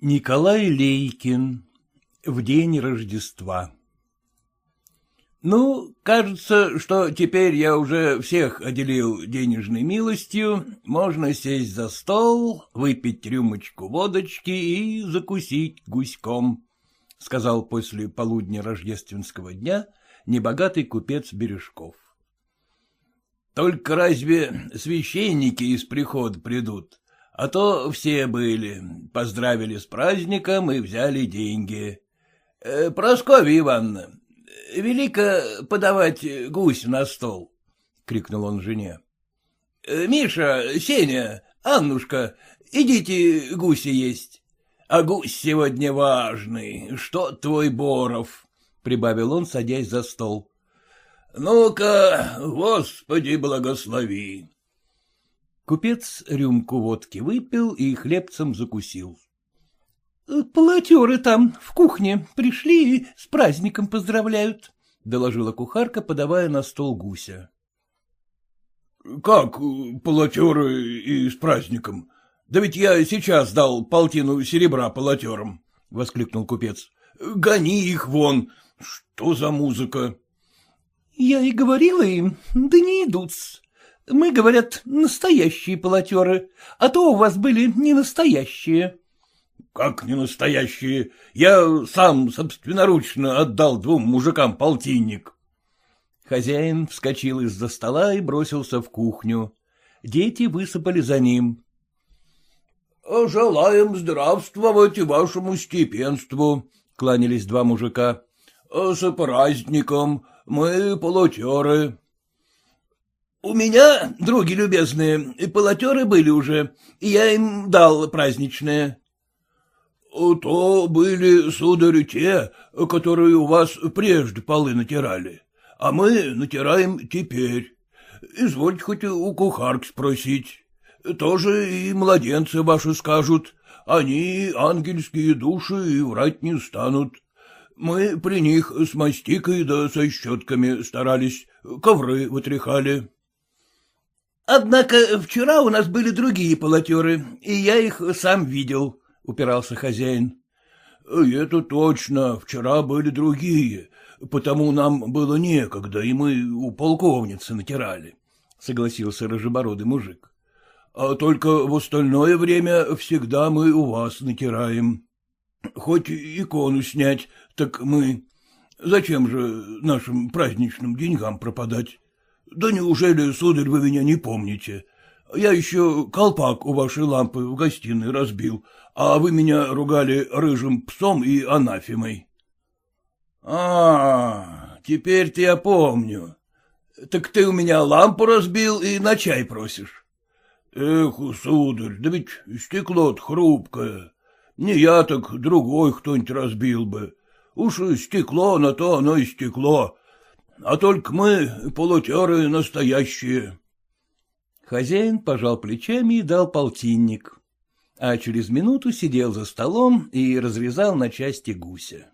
Николай Лейкин. В день Рождества. Ну, кажется, что теперь я уже всех отделил денежной милостью, можно сесть за стол, выпить рюмочку водочки и закусить гуськом, — сказал после полудня рождественского дня небогатый купец Бережков. — Только разве священники из прихода придут? А то все были, поздравили с праздником и взяли деньги. Э, Прасковья Ивановна, велико подавать гусь на стол, — крикнул он жене. Э, — Миша, Сеня, Аннушка, идите гуси есть. А гусь сегодня важный, что твой Боров, — прибавил он, садясь за стол. — Ну-ка, Господи, благослови. Купец рюмку водки выпил и хлебцем закусил. «Э, — Полотеры там, в кухне, пришли и с праздником поздравляют, — доложила кухарка, подавая на стол гуся. — Как полотеры и с праздником? Да ведь я сейчас дал полтину серебра полотерам, — воскликнул купец. — Гони их вон, что за музыка? — Я и говорила им, да не идут-с. Мы, говорят, настоящие полотеры, а то у вас были не настоящие. — Как не настоящие? Я сам собственноручно отдал двум мужикам полтинник. Хозяин вскочил из-за стола и бросился в кухню. Дети высыпали за ним. — Желаем здравствовать вашему степенству, — кланялись два мужика. — С праздником, мы полотеры. У меня, други любезные, полотеры были уже, и я им дал праздничное. — То были, сударь, те, которые у вас прежде полы натирали, а мы натираем теперь. Извольте хоть у кухарки спросить. Тоже и младенцы ваши скажут, они ангельские души и врать не станут. Мы при них с мастикой да со щетками старались, ковры вытряхали. Однако вчера у нас были другие полотеры, и я их сам видел, — упирался хозяин. — Это точно, вчера были другие, потому нам было некогда, и мы у полковницы натирали, — согласился рыжебородый мужик. — А только в остальное время всегда мы у вас натираем. Хоть икону снять, так мы... Зачем же нашим праздничным деньгам пропадать? Да неужели, сударь, вы меня не помните? Я еще колпак у вашей лампы в гостиной разбил, а вы меня ругали рыжим псом и анафемой. — А, теперь-то я помню. Так ты у меня лампу разбил и на чай просишь. — Эх, сударь, да ведь стекло-то хрупкое. Не я, так другой кто-нибудь разбил бы. Уж стекло на то оно и стекло, а только мы, полутеры, настоящие. Хозяин пожал плечами и дал полтинник, а через минуту сидел за столом и разрезал на части гуся.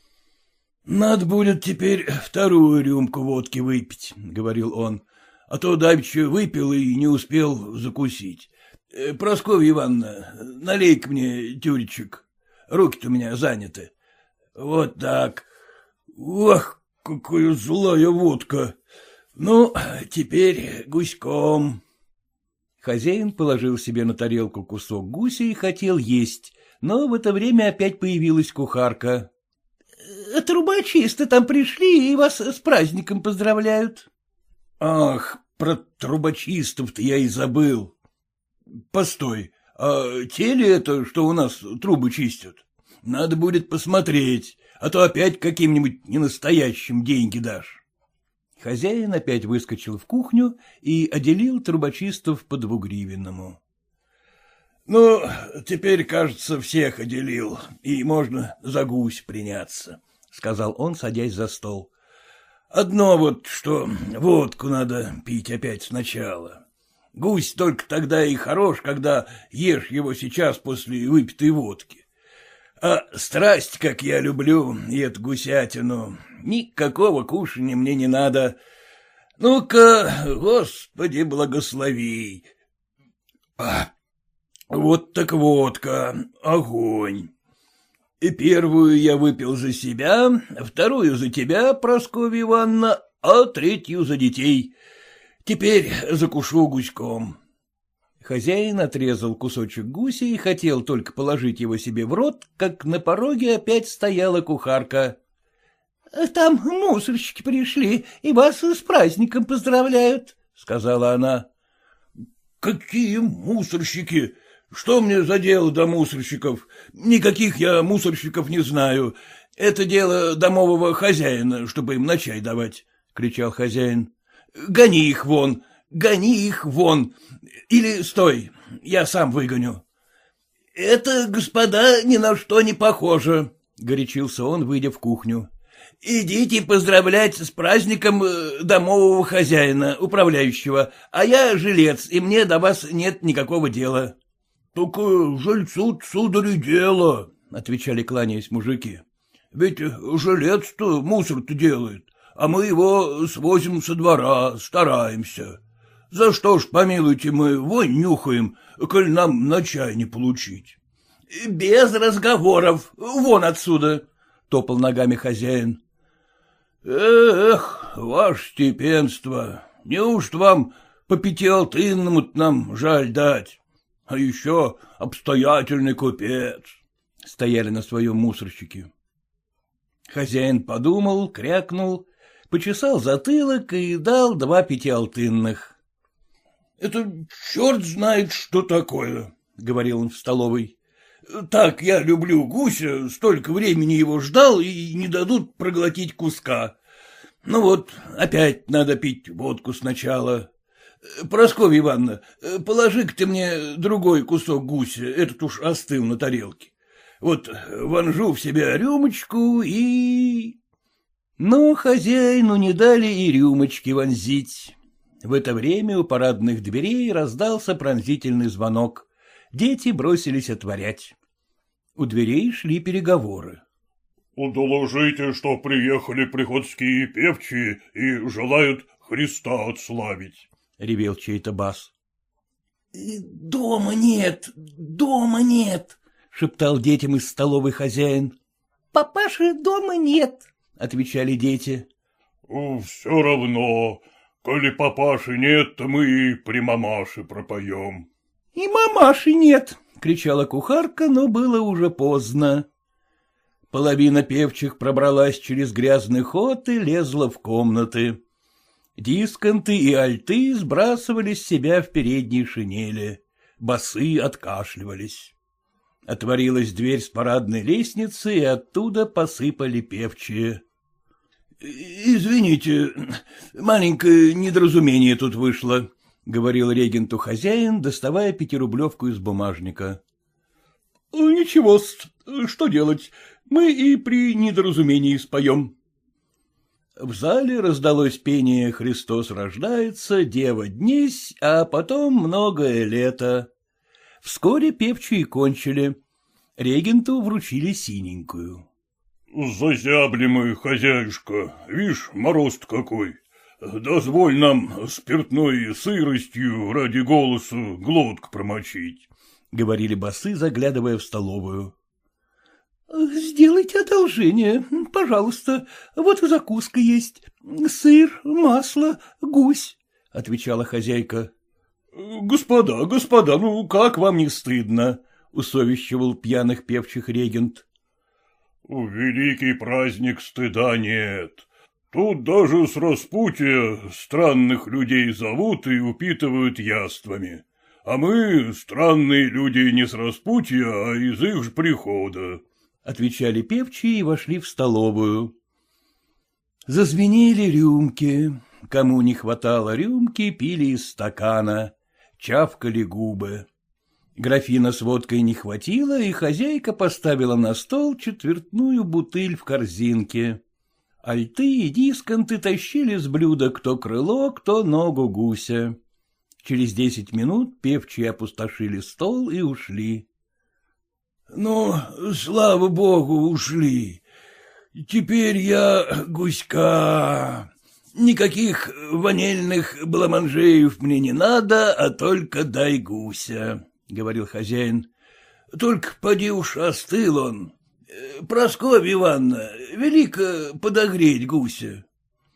— Надо будет теперь вторую рюмку водки выпить, — говорил он, — а то давеча выпил и не успел закусить. Э, — Прасковья Ивановна, налей-ка мне тюречек, руки-то у меня заняты. Вот так. Ох, Какая злая водка! Ну, теперь гуськом. Хозяин положил себе на тарелку кусок гуся и хотел есть, но в это время опять появилась кухарка. — Трубочисты там пришли и вас с праздником поздравляют. — Ах, про трубочистов-то я и забыл. Постой, а те ли это, что у нас трубы чистят? Надо будет посмотреть а то опять каким-нибудь ненастоящим деньги дашь. Хозяин опять выскочил в кухню и отделил трубочистов по двугривенному. — Ну, теперь, кажется, всех отделил, и можно за гусь приняться, — сказал он, садясь за стол. — Одно вот, что водку надо пить опять сначала. Гусь только тогда и хорош, когда ешь его сейчас после выпитой водки. А страсть, как я люблю, и эту гусятину, никакого кушания мне не надо. Ну-ка, Господи, благослови. А, Вот так водка, огонь. И первую я выпил за себя, вторую за тебя, Прасковья Ивановна, а третью за детей. Теперь закушу гуськом. Хозяин отрезал кусочек гуся и хотел только положить его себе в рот, как на пороге опять стояла кухарка. — Там мусорщики пришли и вас с праздником поздравляют, — сказала она. — Какие мусорщики? Что мне за дело до мусорщиков? Никаких я мусорщиков не знаю. Это дело домового хозяина, чтобы им на чай давать, — кричал хозяин. — Гони их вон, гони их вон. Или стой, я сам выгоню. — Это, господа, ни на что не похоже, — горячился он, выйдя в кухню. — Идите поздравлять с праздником э, домового хозяина, управляющего, а я жилец, и мне до вас нет никакого дела. — Так э, жильцу, сударь, дело, — отвечали, кланяясь мужики. — Ведь жилец-то мусор-то делает, а мы его свозим со двора, стараемся. За что ж, помилуйте, мы вонь нюхаем, коль нам на чай не получить? — Без разговоров, вон отсюда, — топал ногами хозяин. — Эх, ваше степенство, неужто вам по пятиалтынному нам жаль дать? А еще обстоятельный купец. Стояли на своем мусорщике. Хозяин подумал, крякнул, почесал затылок и дал два пятиалтынных. — Это черт знает, что такое, — говорил он в столовой. — Так я люблю гуся, столько времени его ждал, и не дадут проглотить куска. Ну вот, опять надо пить водку сначала. Прасковья Ивановна, положи-ка ты мне другой кусок гуся, этот уж остыл на тарелке. Вот вонжу в себя рюмочку и... Но хозяину не дали и рюмочки вонзить. В это время у парадных дверей раздался пронзительный звонок. Дети бросились отворять. У дверей шли переговоры. — Доложите, что приехали приходские певчие и желают Христа отславить, — ревел чей-то бас. — Дома нет, дома нет, — шептал детям из столовой хозяин. — Папаши дома нет, — отвечали дети. — Все равно, коли папаши нет, то мы и при мамаше пропоем. — И мамаши нет, — кричала кухарка, но было уже поздно. Половина певчих пробралась через грязный ход и лезла в комнаты. Дисконты и альты сбрасывали с себя в передней шинели. Басы откашливались. Отворилась дверь с парадной лестницы, и оттуда посыпали певчие. — Извините, маленькое недоразумение тут вышло, — говорил регенту хозяин, доставая пятирублевку из бумажника. — Ничего, что делать, мы и при недоразумении споем. В зале раздалось пение «Христос рождается», «Дева днесь», а потом многое лето. Вскоре певчие кончили. Регенту вручили синенькую. Зазябли мы, хозяюшка, вишь, мороз какой. Дозволь нам спиртной сыростью ради голосу глотку промочить, — говорили басы, заглядывая в столовую. — Сделайте одолжение, пожалуйста, вот закуска есть, сыр, масло, гусь, — отвечала хозяйка. — Господа, господа, ну как вам не стыдно? — усовещивал пьяных певчих регент. Великий праздник стыда нет. Тут даже с распутья странных людей зовут и упитывают яствами. А мы странные люди не с распутья, а из их же прихода. Отвечали певчие и вошли в столовую. Зазвенели рюмки. Кому не хватало рюмки, пили из стакана, чавкали губы. Графина с водкой не хватило, и хозяйка поставила на стол четвертную бутыль в корзинке. Альты и дисконты тащили с блюда кто крыло, кто ногу гуся. Через десять минут певчие опустошили стол и ушли. — Ну, слава богу, ушли. Теперь я гуська. Никаких ванильных бламанжеев мне не надо, а только дай гуся. Говорил хозяин. — Только поди уж остыл он. Прасковья Ивановна, велико подогреть гуся.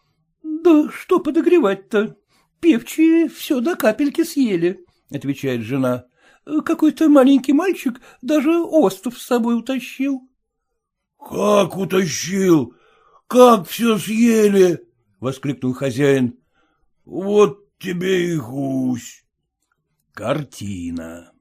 — Да что подогревать-то? Певчие все до капельки съели, — отвечает жена. — Какой-то маленький мальчик даже остов с собой утащил. — Как утащил? Как все съели? — воскликнул хозяин. — Вот тебе и гусь. Картина